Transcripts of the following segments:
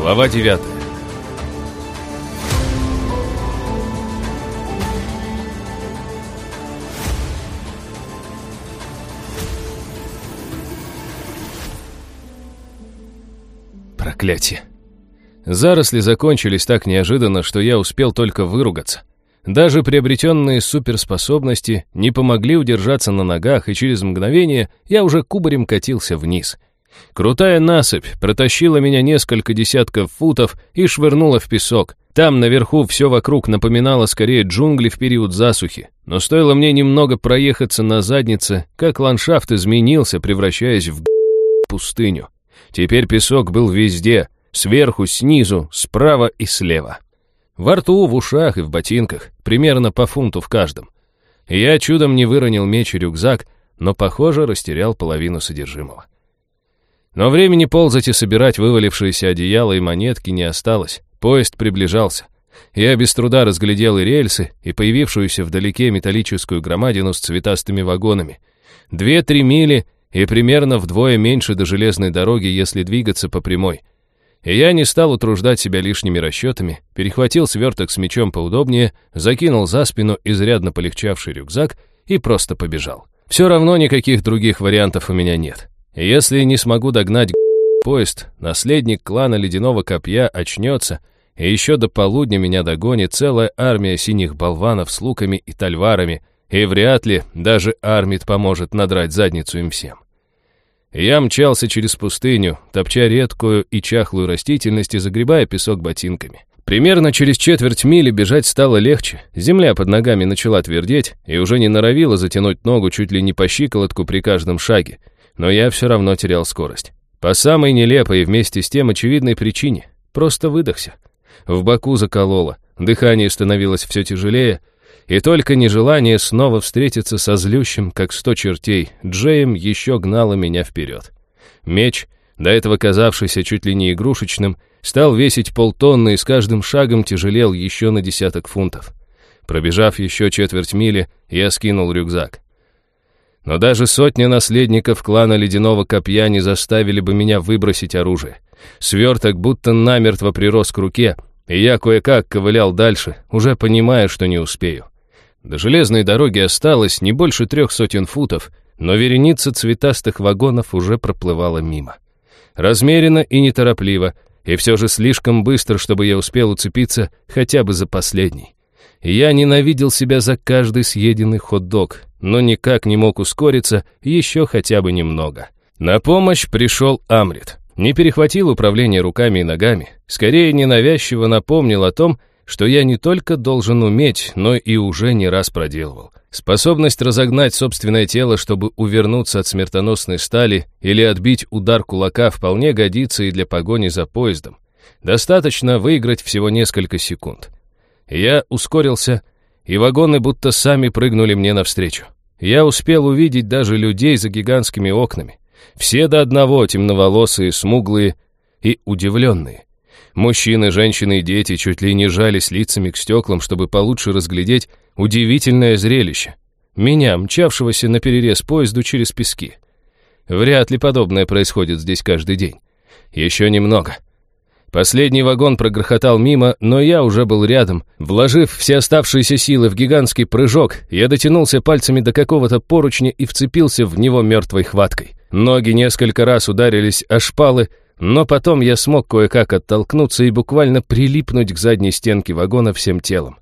Глава 9 Проклятие. Заросли закончились так неожиданно, что я успел только выругаться. Даже приобретенные суперспособности не помогли удержаться на ногах, и через мгновение я уже кубарем катился вниз. Крутая насыпь протащила меня несколько десятков футов и швырнула в песок. Там наверху все вокруг напоминало скорее джунгли в период засухи. Но стоило мне немного проехаться на заднице, как ландшафт изменился, превращаясь в пустыню. Теперь песок был везде, сверху, снизу, справа и слева. Во рту, в ушах и в ботинках, примерно по фунту в каждом. Я чудом не выронил меч и рюкзак, но, похоже, растерял половину содержимого. Но времени ползать и собирать вывалившиеся одеяла и монетки не осталось. Поезд приближался. Я без труда разглядел и рельсы, и появившуюся вдалеке металлическую громадину с цветастыми вагонами. Две-три мили и примерно вдвое меньше до железной дороги, если двигаться по прямой. И я не стал утруждать себя лишними расчетами, перехватил сверток с мечом поудобнее, закинул за спину изрядно полегчавший рюкзак и просто побежал. Все равно никаких других вариантов у меня нет. Если не смогу догнать поезд, наследник клана Ледяного Копья очнется, и еще до полудня меня догонит целая армия синих болванов с луками и тальварами, и вряд ли даже Армид поможет надрать задницу им всем. Я мчался через пустыню, топча редкую и чахлую растительность и загребая песок ботинками. Примерно через четверть мили бежать стало легче, земля под ногами начала твердеть и уже не норовила затянуть ногу чуть ли не по щиколотку при каждом шаге, но я все равно терял скорость. По самой нелепой и вместе с тем очевидной причине. Просто выдохся. В боку закололо, дыхание становилось все тяжелее, и только нежелание снова встретиться со злющим, как сто чертей, Джеем еще гнало меня вперед. Меч, до этого казавшийся чуть ли не игрушечным, стал весить полтонны и с каждым шагом тяжелел еще на десяток фунтов. Пробежав еще четверть мили, я скинул рюкзак. Но даже сотня наследников клана Ледяного Копья не заставили бы меня выбросить оружие. Сверток будто намертво прирос к руке, и я кое-как ковылял дальше, уже понимая, что не успею. До железной дороги осталось не больше трех сотен футов, но вереница цветастых вагонов уже проплывала мимо. Размеренно и неторопливо, и все же слишком быстро, чтобы я успел уцепиться хотя бы за последний. Я ненавидел себя за каждый съеденный хот-дог, но никак не мог ускориться еще хотя бы немного. На помощь пришел Амрит. Не перехватил управление руками и ногами, скорее ненавязчиво напомнил о том, что я не только должен уметь, но и уже не раз проделывал. Способность разогнать собственное тело, чтобы увернуться от смертоносной стали или отбить удар кулака вполне годится и для погони за поездом. Достаточно выиграть всего несколько секунд. Я ускорился, и вагоны будто сами прыгнули мне навстречу. Я успел увидеть даже людей за гигантскими окнами. Все до одного темноволосые, смуглые и удивленные. Мужчины, женщины и дети чуть ли не жались лицами к стеклам, чтобы получше разглядеть удивительное зрелище. Меня, мчавшегося на перерез поезду через пески. Вряд ли подобное происходит здесь каждый день. Еще немного. Последний вагон прогрохотал мимо, но я уже был рядом. Вложив все оставшиеся силы в гигантский прыжок, я дотянулся пальцами до какого-то поручня и вцепился в него мертвой хваткой. Ноги несколько раз ударились о шпалы, но потом я смог кое-как оттолкнуться и буквально прилипнуть к задней стенке вагона всем телом.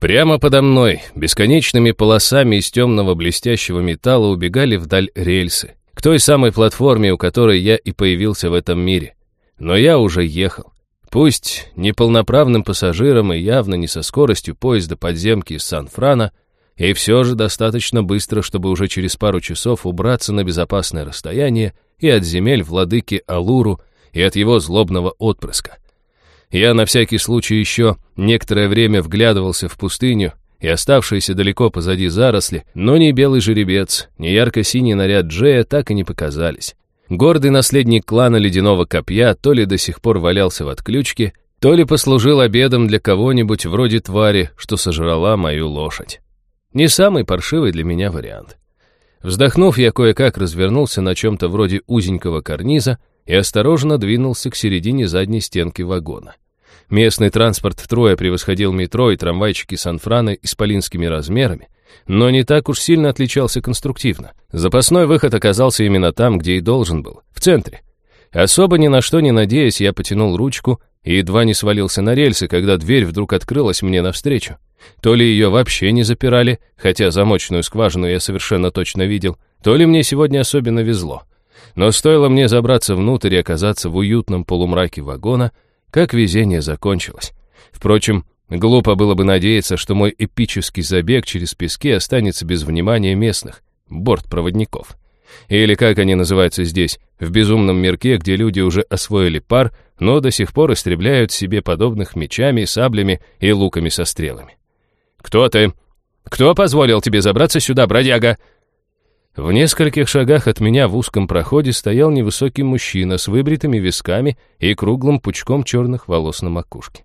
Прямо подо мной, бесконечными полосами из темного блестящего металла убегали вдаль рельсы, к той самой платформе, у которой я и появился в этом мире. Но я уже ехал. Пусть неполноправным пассажиром и явно не со скоростью поезда подземки из Сан-Франа, и все же достаточно быстро, чтобы уже через пару часов убраться на безопасное расстояние и от земель владыки Алуру, и от его злобного отпрыска. Я на всякий случай еще некоторое время вглядывался в пустыню и оставшиеся далеко позади заросли, но ни белый жеребец, ни ярко-синий наряд Джея так и не показались. Гордый наследник клана Ледяного Копья то ли до сих пор валялся в отключке, то ли послужил обедом для кого-нибудь вроде твари, что сожрала мою лошадь. Не самый паршивый для меня вариант. Вздохнув, я кое-как развернулся на чем-то вроде узенького карниза и осторожно двинулся к середине задней стенки вагона. Местный транспорт втрое превосходил метро и трамвайчики Сан-Франо исполинскими размерами, но не так уж сильно отличался конструктивно. Запасной выход оказался именно там, где и должен был, в центре. Особо ни на что не надеясь, я потянул ручку и едва не свалился на рельсы, когда дверь вдруг открылась мне навстречу. То ли ее вообще не запирали, хотя замочную скважину я совершенно точно видел, то ли мне сегодня особенно везло. Но стоило мне забраться внутрь и оказаться в уютном полумраке вагона, как везение закончилось. Впрочем, глупо было бы надеяться, что мой эпический забег через пески останется без внимания местных, бортпроводников. Или как они называются здесь, в безумном мирке, где люди уже освоили пар, но до сих пор истребляют себе подобных мечами, саблями и луками со стрелами. «Кто ты? Кто позволил тебе забраться сюда, бродяга?» В нескольких шагах от меня в узком проходе стоял невысокий мужчина с выбритыми висками и круглым пучком черных волос на макушке.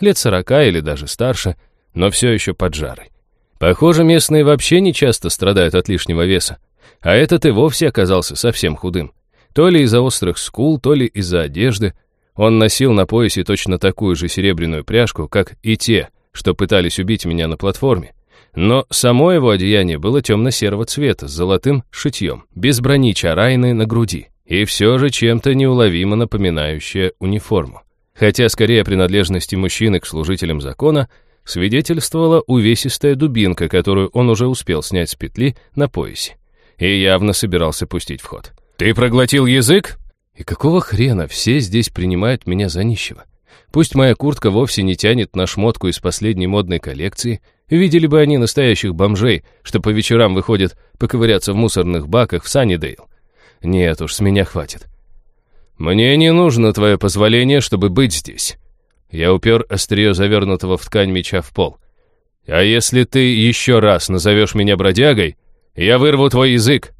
Лет сорока или даже старше, но все еще под жарой. Похоже, местные вообще не часто страдают от лишнего веса, а этот и вовсе оказался совсем худым. То ли из-за острых скул, то ли из-за одежды. Он носил на поясе точно такую же серебряную пряжку, как и те, что пытались убить меня на платформе. Но само его одеяние было темно-серого цвета, с золотым шитьем, без брони чарайны на груди, и все же чем-то неуловимо напоминающее униформу. Хотя скорее принадлежности мужчины к служителям закона свидетельствовала увесистая дубинка, которую он уже успел снять с петли на поясе, и явно собирался пустить в ход. «Ты проглотил язык?» И какого хрена все здесь принимают меня за нищего? Пусть моя куртка вовсе не тянет на шмотку из последней модной коллекции, Видели бы они настоящих бомжей, что по вечерам выходят поковыряться в мусорных баках в Саннидейл. Нет уж, с меня хватит. Мне не нужно твое позволение, чтобы быть здесь. Я упер острие завернутого в ткань меча в пол. А если ты еще раз назовешь меня бродягой, я вырву твой язык.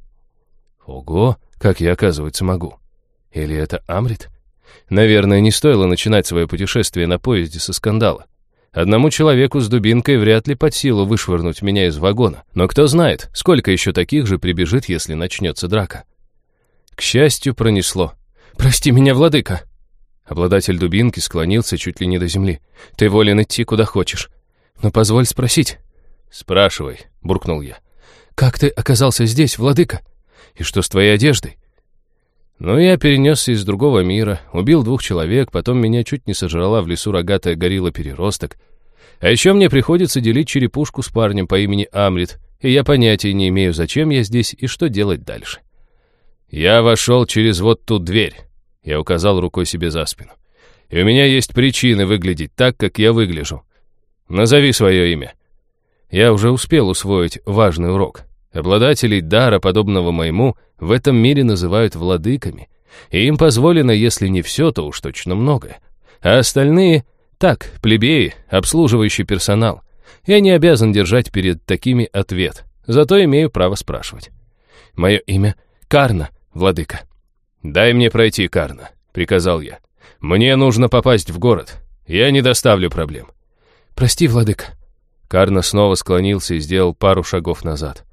Ого, как я, оказывается, могу. Или это Амрит? Наверное, не стоило начинать свое путешествие на поезде со скандала. Одному человеку с дубинкой вряд ли под силу вышвырнуть меня из вагона. Но кто знает, сколько еще таких же прибежит, если начнется драка. К счастью, пронесло. «Прости меня, владыка!» Обладатель дубинки склонился чуть ли не до земли. «Ты волен идти, куда хочешь. Но позволь спросить». «Спрашивай», — буркнул я. «Как ты оказался здесь, владыка? И что с твоей одеждой?» Ну, я перенесся из другого мира, убил двух человек, потом меня чуть не сожрала в лесу рогатая горилла-переросток. А еще мне приходится делить черепушку с парнем по имени Амрит, и я понятия не имею, зачем я здесь и что делать дальше. Я вошел через вот ту дверь. Я указал рукой себе за спину. И у меня есть причины выглядеть так, как я выгляжу. Назови свое имя. Я уже успел усвоить важный урок. Обладателей дара, подобного моему, в этом мире называют владыками, и им позволено, если не все, то уж точно многое. А остальные — так, плебеи, обслуживающий персонал. Я не обязан держать перед такими ответ, зато имею право спрашивать. Мое имя — Карна, владыка. «Дай мне пройти, Карна», — приказал я. «Мне нужно попасть в город. Я не доставлю проблем». «Прости, владыка». Карна снова склонился и сделал пару шагов назад.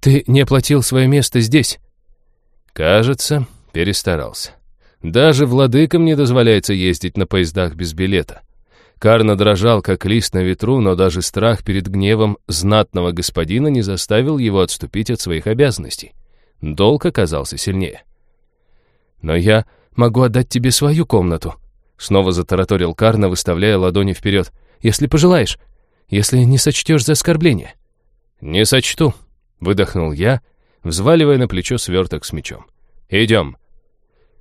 Ты не оплатил свое место здесь?» Кажется, перестарался. Даже владыкам не дозволяется ездить на поездах без билета. Карна дрожал, как лист на ветру, но даже страх перед гневом знатного господина не заставил его отступить от своих обязанностей. Долг оказался сильнее. «Но я могу отдать тебе свою комнату», — снова затараторил Карна, выставляя ладони вперед, «если пожелаешь, если не сочтешь за оскорбление». «Не сочту», Выдохнул я, взваливая на плечо сверток с мечом. «Идем».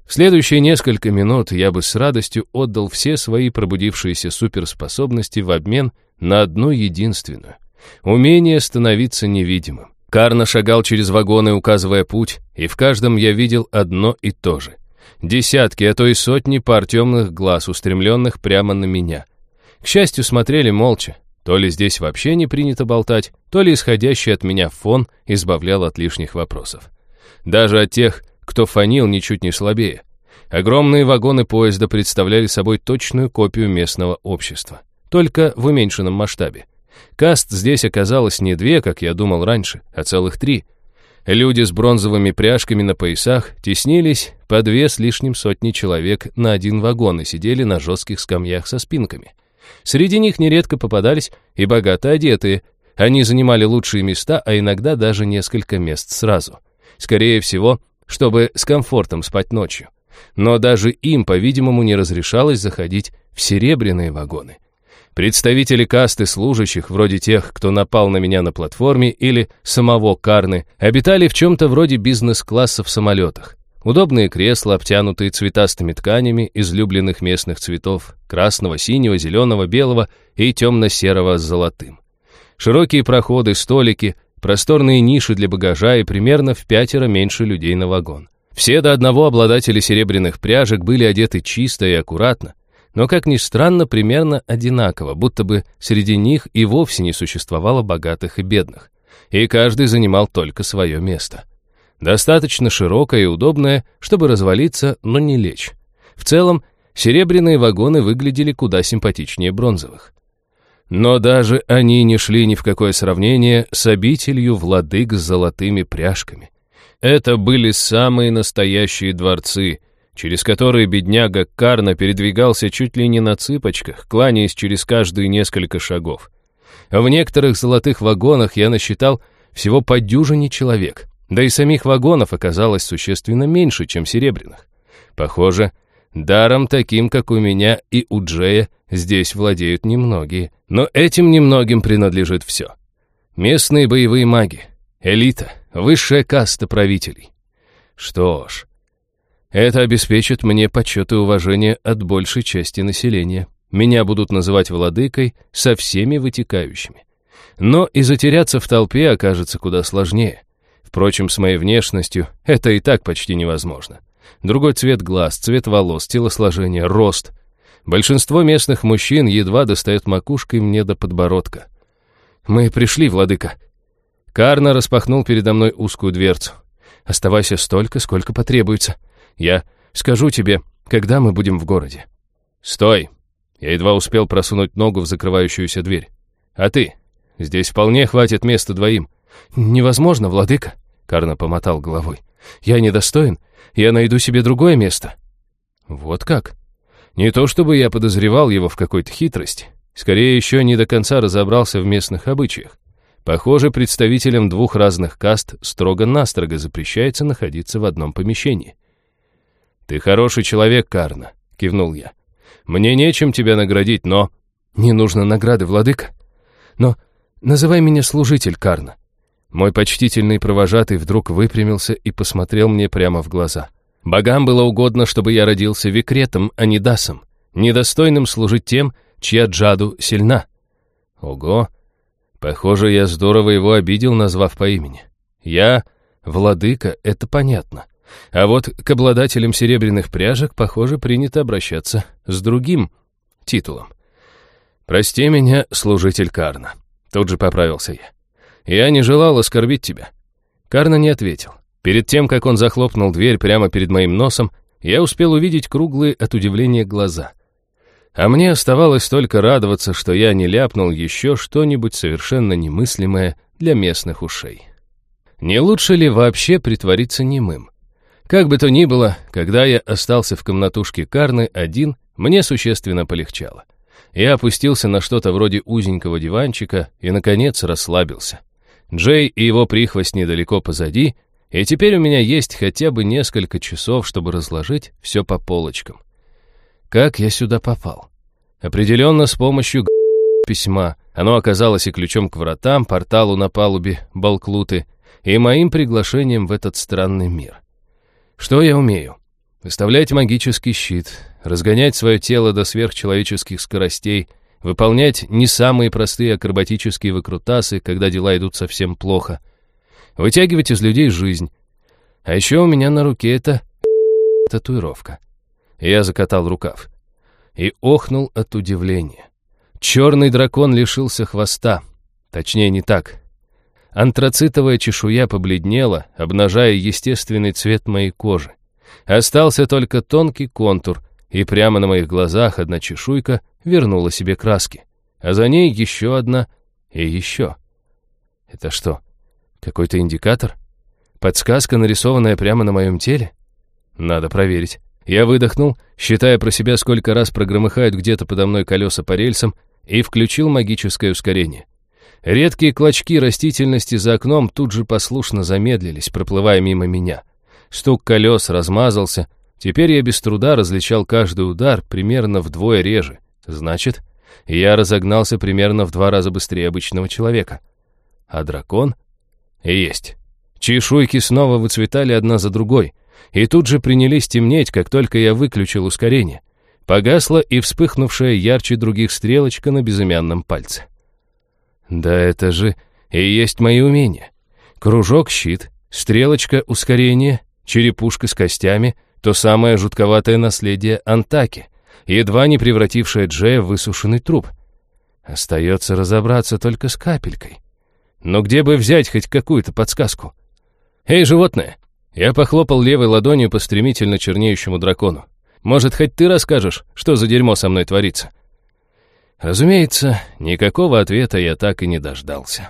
В следующие несколько минут я бы с радостью отдал все свои пробудившиеся суперспособности в обмен на одну единственную — умение становиться невидимым. Карна шагал через вагоны, указывая путь, и в каждом я видел одно и то же. Десятки, а то и сотни пар темных глаз, устремленных прямо на меня. К счастью, смотрели молча, то ли здесь вообще не принято болтать, то ли исходящий от меня фон избавлял от лишних вопросов. Даже от тех, кто фонил ничуть не слабее. Огромные вагоны поезда представляли собой точную копию местного общества, только в уменьшенном масштабе. Каст здесь оказалось не две, как я думал раньше, а целых три. Люди с бронзовыми пряжками на поясах теснились по две с лишним сотни человек на один вагон и сидели на жестких скамьях со спинками. Среди них нередко попадались и богато одетые. Они занимали лучшие места, а иногда даже несколько мест сразу. Скорее всего, чтобы с комфортом спать ночью. Но даже им, по-видимому, не разрешалось заходить в серебряные вагоны. Представители касты служащих, вроде тех, кто напал на меня на платформе, или самого Карны, обитали в чем-то вроде бизнес-класса в самолетах. Удобные кресла, обтянутые цветастыми тканями излюбленных местных цветов – красного, синего, зеленого, белого и темно-серого с золотым. Широкие проходы, столики, просторные ниши для багажа и примерно в пятеро меньше людей на вагон. Все до одного обладатели серебряных пряжек были одеты чисто и аккуратно, но, как ни странно, примерно одинаково, будто бы среди них и вовсе не существовало богатых и бедных. И каждый занимал только свое место. Достаточно широкое и удобное, чтобы развалиться, но не лечь. В целом, серебряные вагоны выглядели куда симпатичнее бронзовых. Но даже они не шли ни в какое сравнение с обителью владык с золотыми пряжками. Это были самые настоящие дворцы — через который бедняга Карна передвигался чуть ли не на цыпочках, кланяясь через каждые несколько шагов. В некоторых золотых вагонах я насчитал всего по дюжине человек, да и самих вагонов оказалось существенно меньше, чем серебряных. Похоже, даром таким, как у меня и у Джея, здесь владеют немногие, но этим немногим принадлежит все. Местные боевые маги, элита, высшая каста правителей. Что ж, это обеспечит мне почет и уважение от большей части населения. Меня будут называть владыкой со всеми вытекающими. Но и затеряться в толпе окажется куда сложнее. Впрочем, с моей внешностью это и так почти невозможно. Другой цвет глаз, цвет волос, телосложение, рост. Большинство местных мужчин едва достает макушкой мне до подбородка. «Мы пришли, владыка». Карна распахнул передо мной узкую дверцу. «Оставайся столько, сколько потребуется. Я скажу тебе, когда мы будем в городе». «Стой!» Я едва успел просунуть ногу в закрывающуюся дверь. «А ты? Здесь вполне хватит места двоим». «Невозможно, владыка», — Карна помотал головой. «Я недостоин. Я найду себе другое место». «Вот как?» Не то чтобы я подозревал его в какой-то хитрости. Скорее, еще не до конца разобрался в местных обычаях. Похоже, представителям двух разных каст строго-настрого запрещается находиться в одном помещении. «Ты хороший человек, Карна», — кивнул я. «Мне нечем тебя наградить, но...» «Не нужно награды, владыка. Но называй меня служитель, Карна». Мой почтительный провожатый вдруг выпрямился и посмотрел мне прямо в глаза. Богам было угодно, чтобы я родился викретом, а не дасом, недостойным служить тем, чья джаду сильна. Ого! Похоже, я здорово его обидел, назвав по имени. Я — владыка, это понятно. А вот к обладателям серебряных пряжек, похоже, принято обращаться с другим титулом. «Прости меня, служитель Карна», — тут же поправился я. «Я не желал оскорбить тебя». Карна не ответил. Перед тем, как он захлопнул дверь прямо перед моим носом, я успел увидеть круглые от удивления глаза. А мне оставалось только радоваться, что я не ляпнул еще что-нибудь совершенно немыслимое для местных ушей. Не лучше ли вообще притвориться немым? Как бы то ни было, когда я остался в комнатушке Карны один, мне существенно полегчало. Я опустился на что-то вроде узенького диванчика и, наконец, расслабился. Джей и его прихвость недалеко позади, и теперь у меня есть хотя бы несколько часов, чтобы разложить все по полочкам. Как я сюда попал? Определенно с помощью письма. Оно оказалось и ключом к вратам, порталу на палубе Балклуты, и моим приглашением в этот странный мир. Что я умею? Выставлять магический щит, разгонять свое тело до сверхчеловеческих скоростей, выполнять не самые простые акробатические выкрутасы, когда дела идут совсем плохо, вытягивать из людей жизнь. А еще у меня на руке это татуировка. Я закатал рукав и охнул от удивления. Черный дракон лишился хвоста. Точнее, не так. Антрацитовая чешуя побледнела, обнажая естественный цвет моей кожи. Остался только тонкий контур, и прямо на моих глазах одна чешуйка вернула себе краски. А за ней еще одна и еще. Это что, какой-то индикатор? Подсказка, нарисованная прямо на моем теле? Надо проверить. Я выдохнул, считая про себя, сколько раз прогромыхают где-то подо мной колеса по рельсам, и включил магическое ускорение. Редкие клочки растительности за окном тут же послушно замедлились, проплывая мимо меня. Стук колес размазался. Теперь я без труда различал каждый удар примерно вдвое реже. Значит, я разогнался примерно в два раза быстрее обычного человека. А дракон? Есть. Чешуйки снова выцветали одна за другой, и тут же принялись темнеть, как только я выключил ускорение. Погасла и вспыхнувшая ярче других стрелочка на безымянном пальце. Да это же и есть мои умения. Кружок — щит, стрелочка — ускорение, черепушка с костями — то самое жутковатое наследие Антаки, едва не превратившее Джея в высушенный труп. Остается разобраться только с капелькой. Но где бы взять хоть какую-то подсказку? «Эй, животное!» Я похлопал левой ладонью по стремительно чернеющему дракону. «Может, хоть ты расскажешь, что за дерьмо со мной творится?» Разумеется, никакого ответа я так и не дождался.